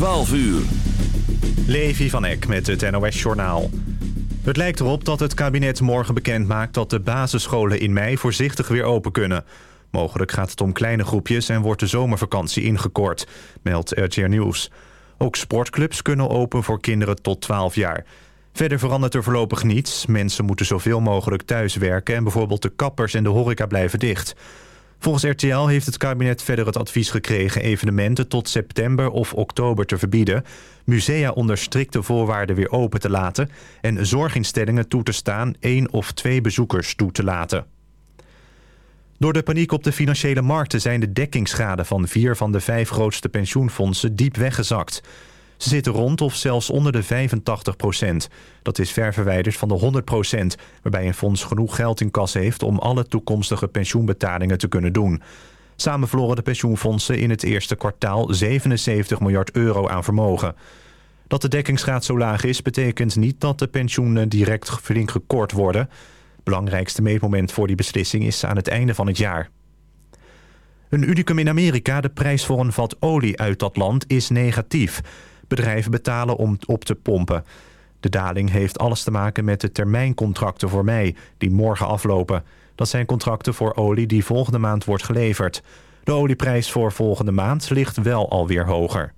12 uur. Levi van Eck met het NOS-journaal. Het lijkt erop dat het kabinet morgen bekend maakt... dat de basisscholen in mei voorzichtig weer open kunnen. Mogelijk gaat het om kleine groepjes en wordt de zomervakantie ingekort, meldt RTR Nieuws. Ook sportclubs kunnen open voor kinderen tot 12 jaar. Verder verandert er voorlopig niets. Mensen moeten zoveel mogelijk thuis werken... en bijvoorbeeld de kappers en de horeca blijven dicht... Volgens RTL heeft het kabinet verder het advies gekregen... evenementen tot september of oktober te verbieden... musea onder strikte voorwaarden weer open te laten... en zorginstellingen toe te staan één of twee bezoekers toe te laten. Door de paniek op de financiële markten zijn de dekkingsgraden... van vier van de vijf grootste pensioenfondsen diep weggezakt... Ze zitten rond of zelfs onder de 85 procent. Dat is ver verwijderd van de 100 procent... waarbij een fonds genoeg geld in kas heeft... om alle toekomstige pensioenbetalingen te kunnen doen. Samen verloren de pensioenfondsen in het eerste kwartaal 77 miljard euro aan vermogen. Dat de dekkingsgraad zo laag is, betekent niet dat de pensioenen direct flink gekort worden. Het belangrijkste meetmoment voor die beslissing is aan het einde van het jaar. Een unicum in Amerika, de prijs voor een vat olie uit dat land, is negatief bedrijven betalen om op te pompen. De daling heeft alles te maken met de termijncontracten voor mei, die morgen aflopen. Dat zijn contracten voor olie die volgende maand wordt geleverd. De olieprijs voor volgende maand ligt wel alweer hoger.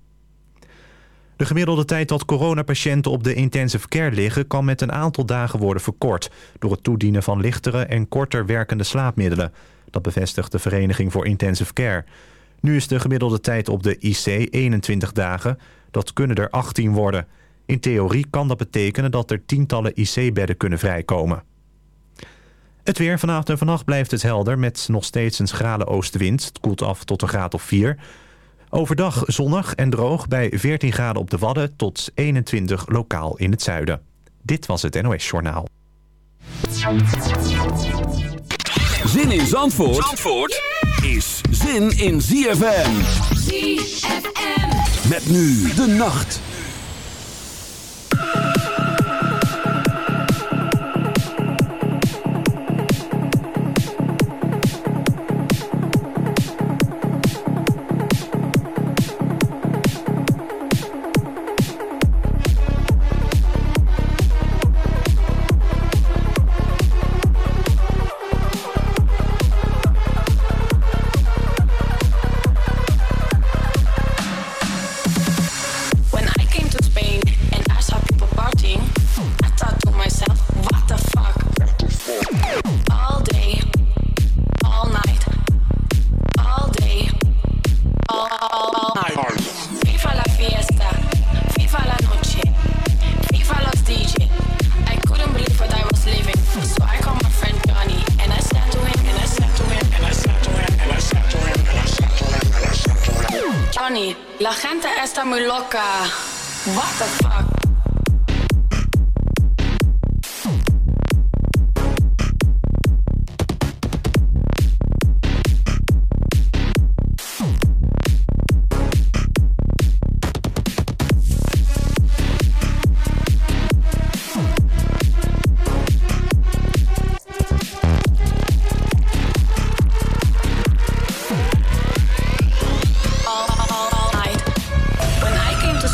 De gemiddelde tijd dat coronapatiënten op de intensive care liggen... kan met een aantal dagen worden verkort... door het toedienen van lichtere en korter werkende slaapmiddelen. Dat bevestigt de Vereniging voor Intensive Care. Nu is de gemiddelde tijd op de IC 21 dagen. Dat kunnen er 18 worden. In theorie kan dat betekenen dat er tientallen IC-bedden kunnen vrijkomen. Het weer vanavond en vannacht blijft het helder met nog steeds een schrale oostenwind. Het koelt af tot een graad of 4. Overdag zonnig en droog bij 14 graden op de Wadden tot 21 lokaal in het zuiden. Dit was het NOS Journaal. Zin in Zandvoort, Zandvoort is zin in ZFM. ZFM. Met nu de nacht.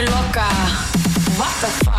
muy loca. What?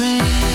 Stare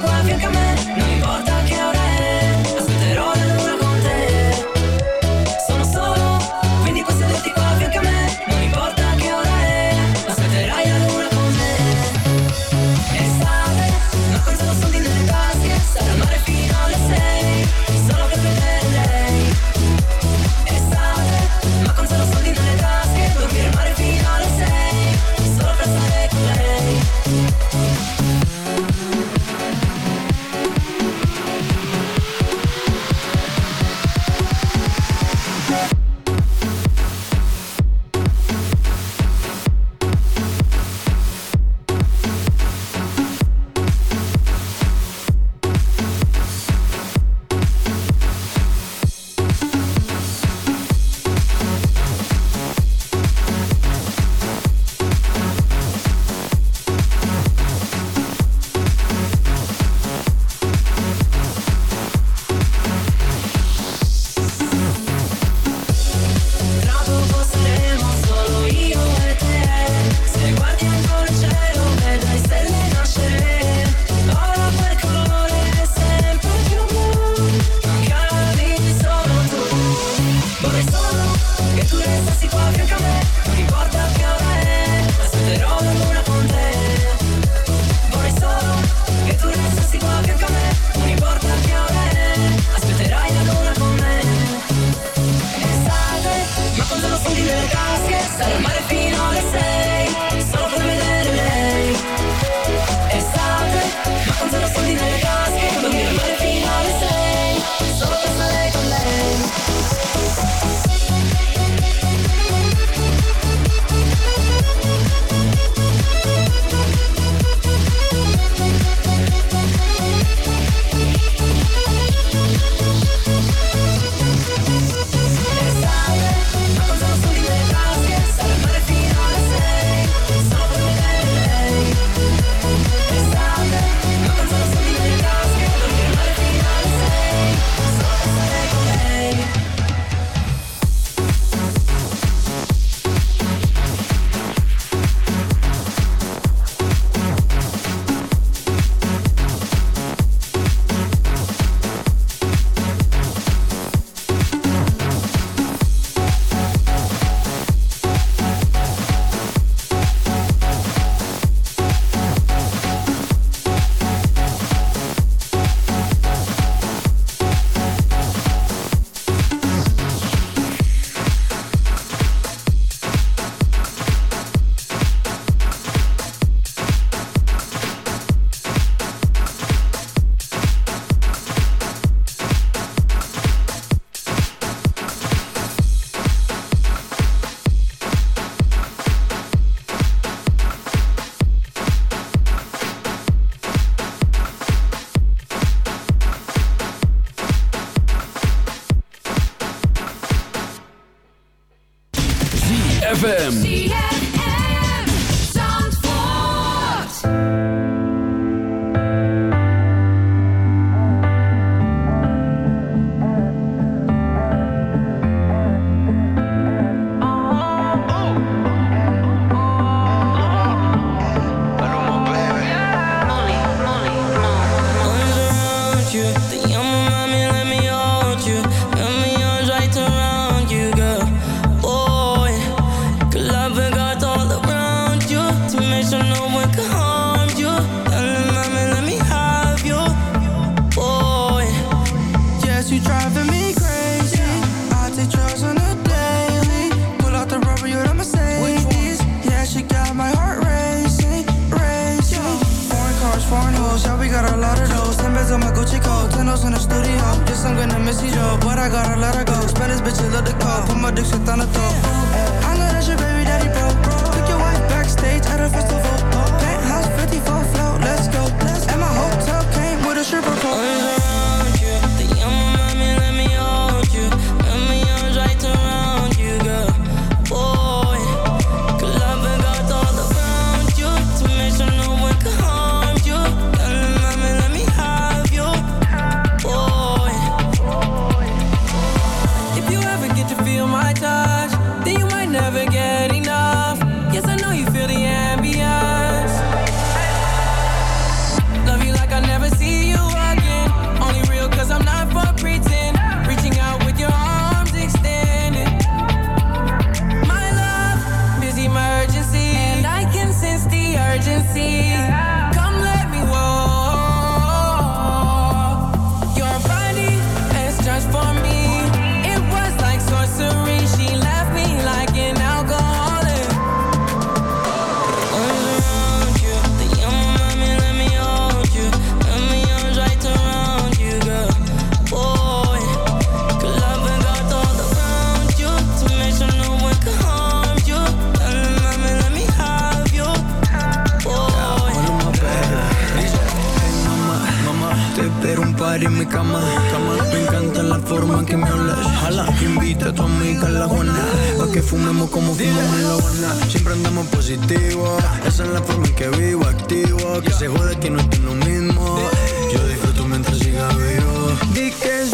mare fino alle sei cama, cama. Me encanta la forma que me hablas. Jala, invita a tu amiga a la Juana. Pa' que fumemos como fumamos en la Habana. Siempre andamos positivo. Esa es la forma en que vivo, activo. Que se jode que no estoy lo mismo. Yo disfruto mientras siga vivo. Di que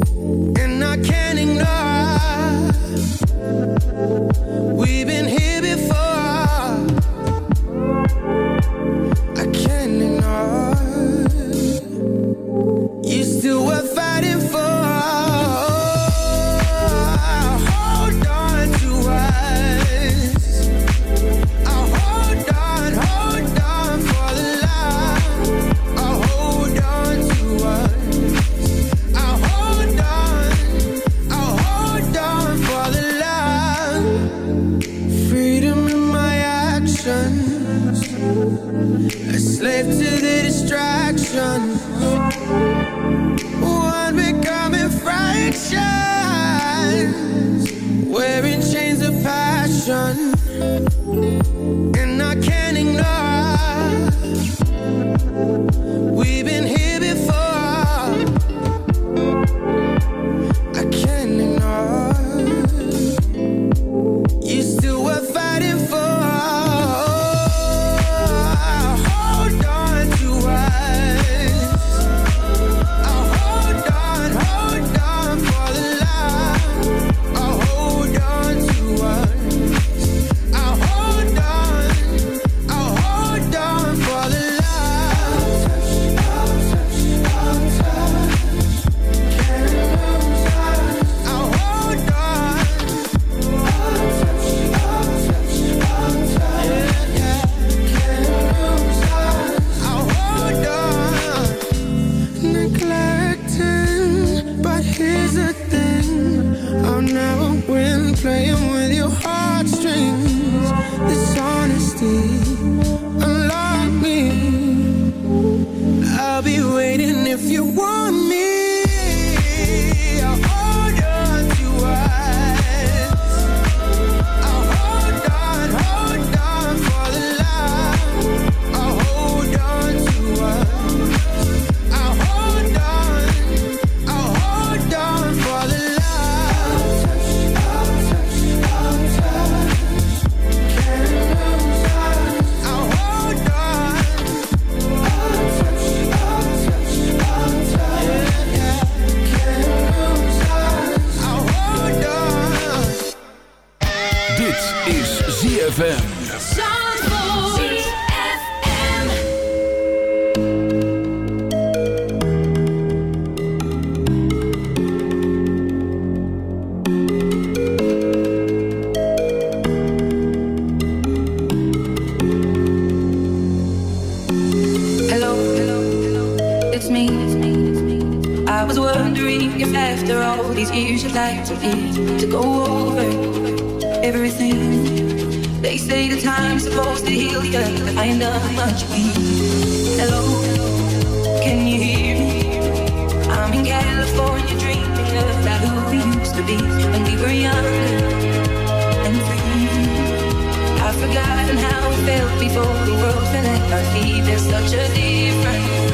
felt before the world fell at our feet. There's such a difference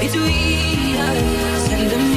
between us and the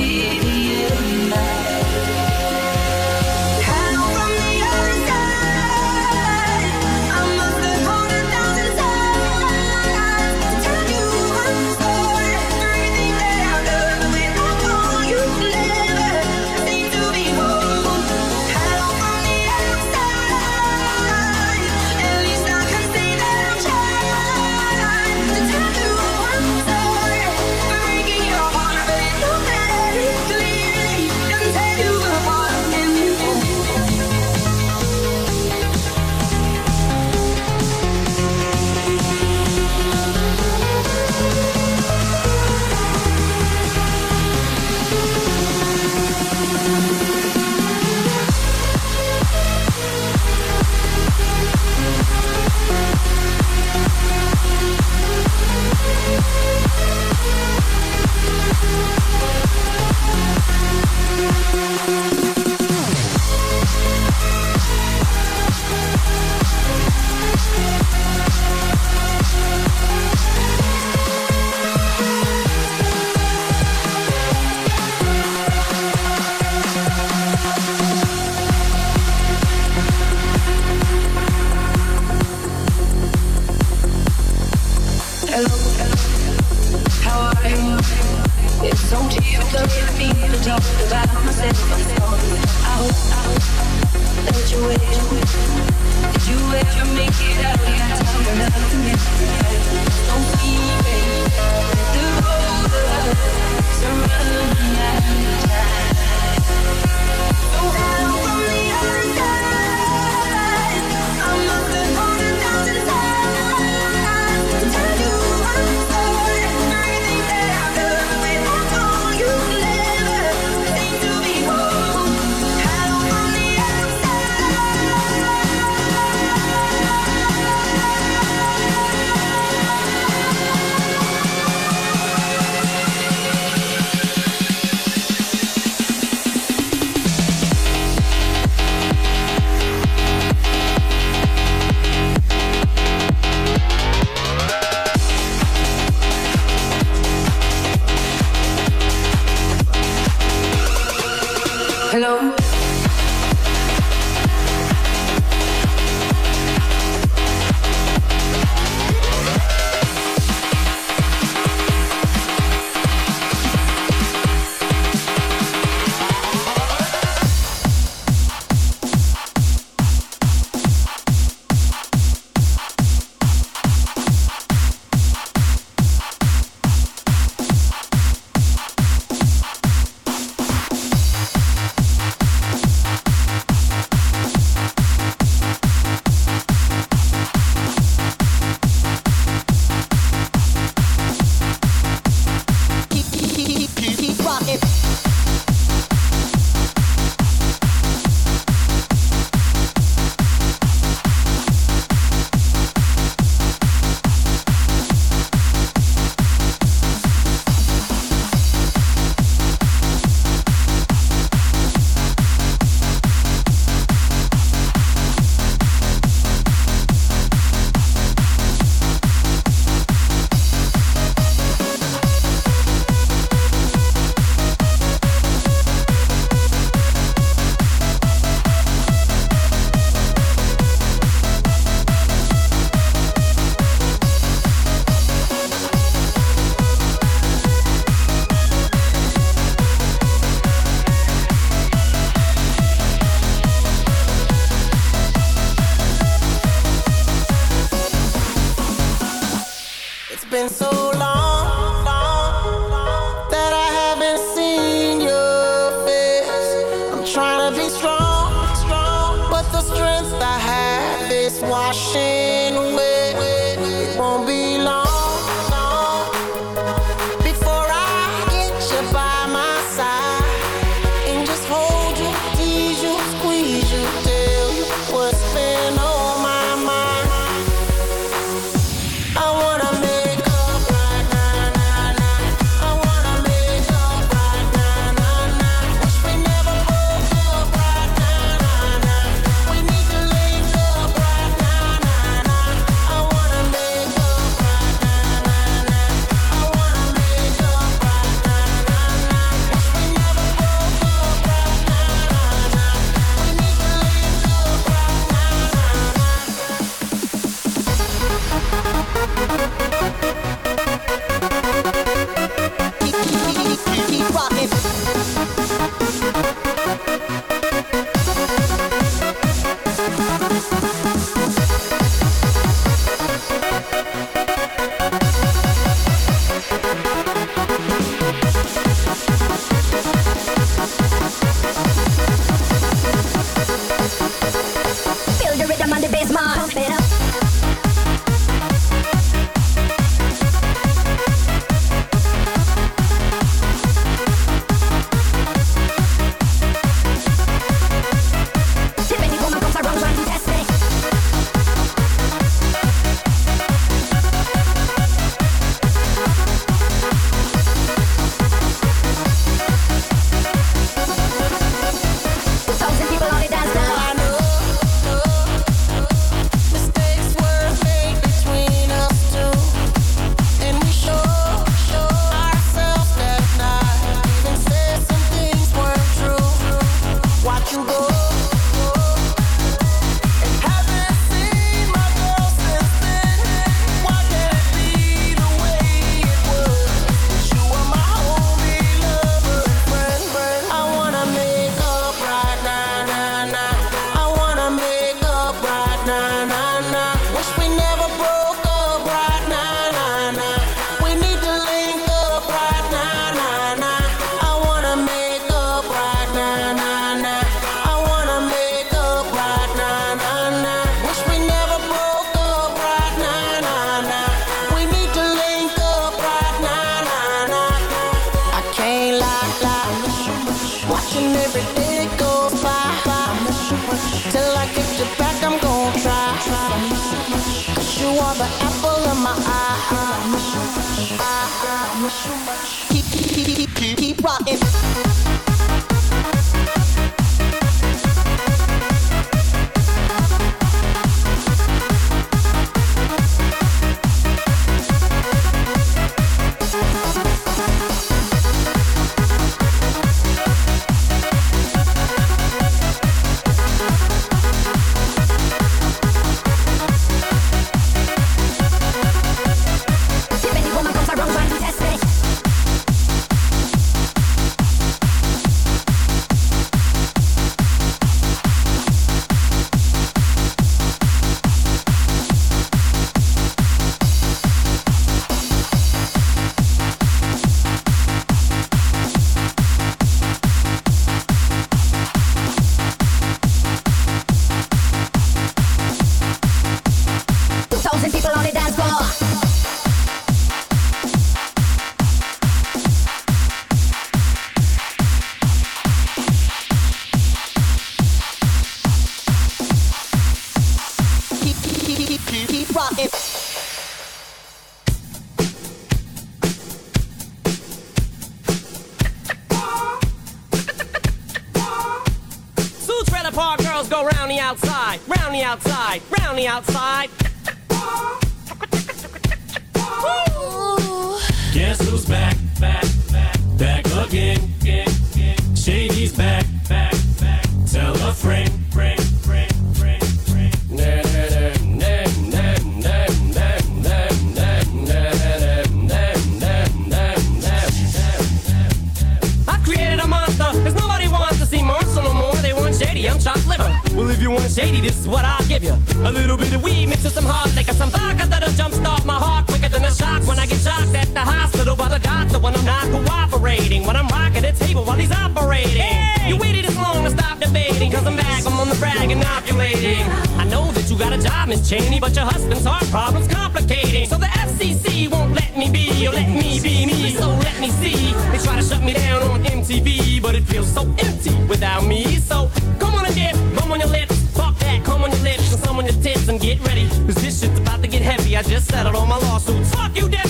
brag and ovulating. I know that you got a job, Miss Cheney, but your husband's heart problem's complicating. So the FCC won't let me be, or let me be me, so let me see. They try to shut me down on MTV, but it feels so empty without me. So come on and dip, come on your lips, fuck that, come on your lips, and some on your tits, and get ready. Cause this shit's about to get heavy, I just settled on my lawsuit. Fuck you, Debbie!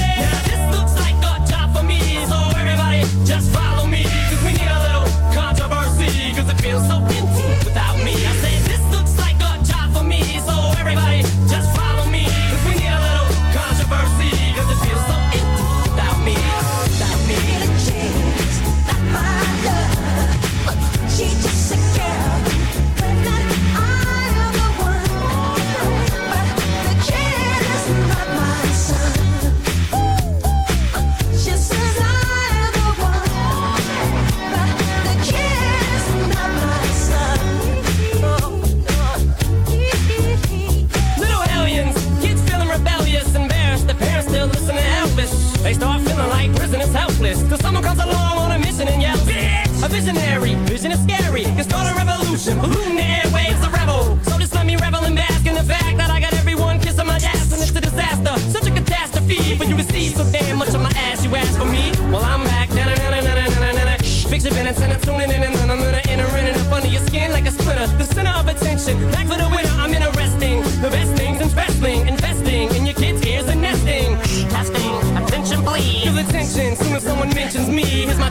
shimmer. Luminary waves, a rebel. So just let me revel and bask in the fact that I got everyone kissing my ass, and it's a disaster, such a catastrophe. For you to see so damn much of my ass. You ask for me, well I'm back. Na na na na na na na. Fix your antenna, tuning in and I'm gonna enter in and up under your skin like a splinter. The center of attention, back for the winner.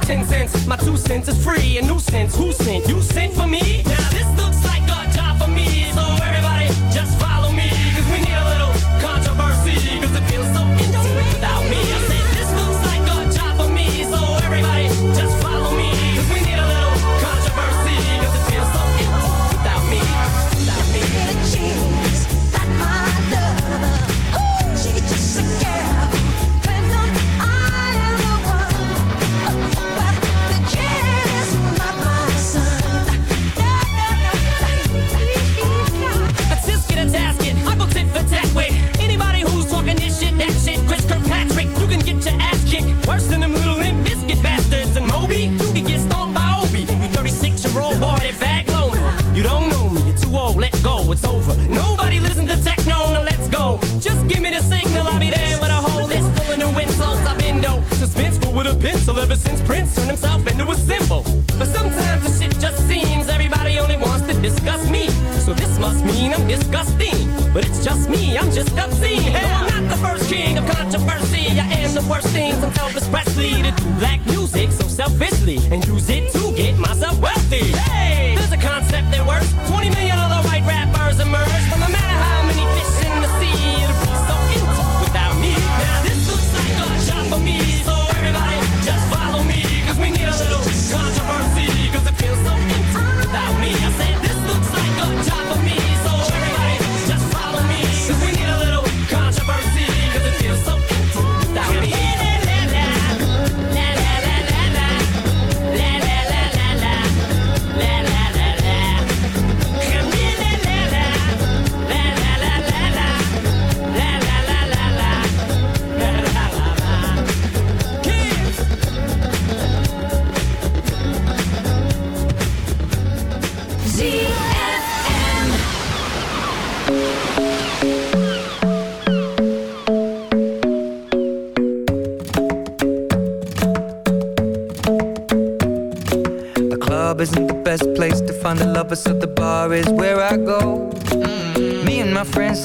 Ten cents, my two cents is free. A nuisance, who sent? You sent for me? Now this looks like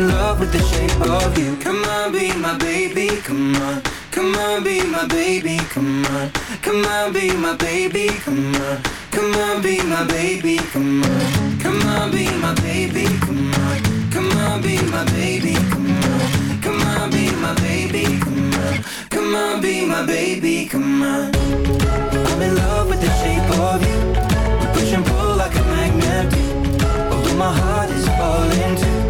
In love with the shape of you. Come on, be my baby, come on. Come on, be my baby, come on. Come on, be my baby, come on. Come on, be my baby, come on. Come on, be my baby, come on. Come on, be my baby, come on. Come on, be my baby, come on. Come on, be my baby, come on. I'm in love with the shape of you. We push and pull like a magnet do. Although my heart is falling too.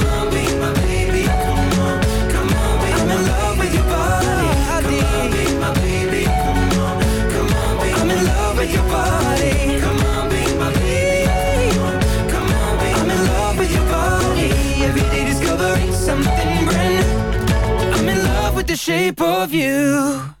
Shape of you.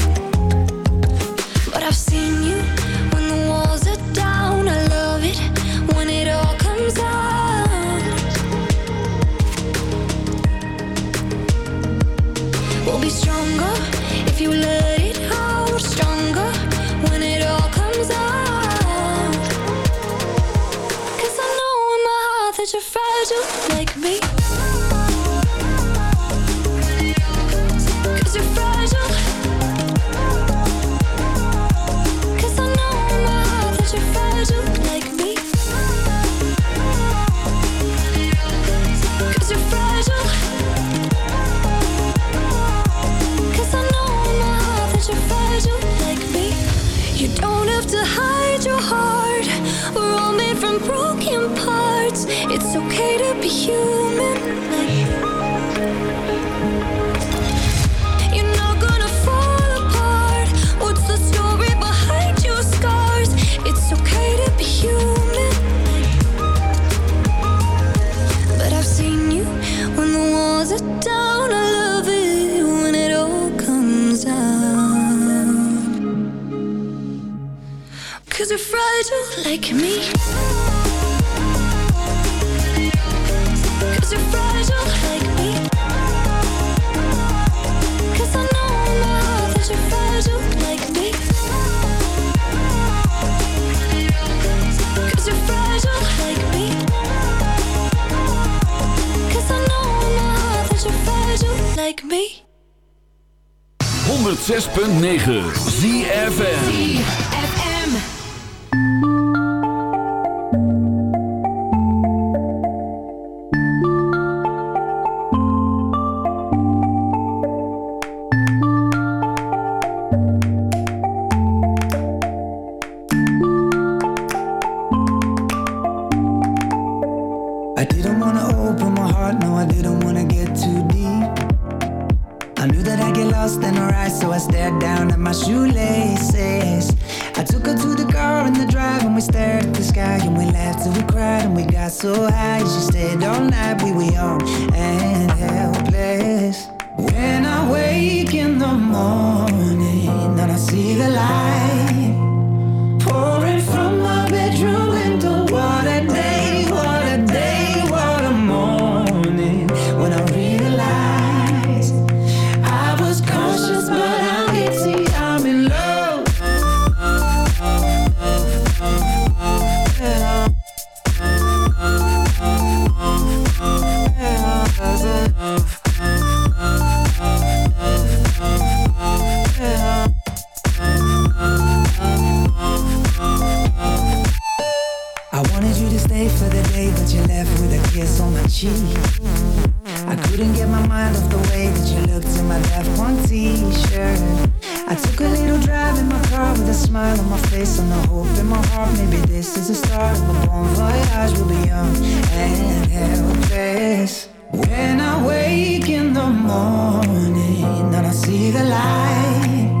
like me. Cause you're fragile like me. Cause I know in my heart that you're fragile like me. Cause you're fragile like me. Cause I know in my heart that you're fragile like me. 106.9 ZFN I'm driving my car with a smile on my face and a hope in my heart. Maybe this is the start of a bon voyage. We'll be young and helpless. When I wake in the morning and I see the light.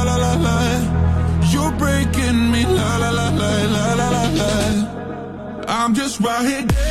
me, la la la la la la la. I'm just right here.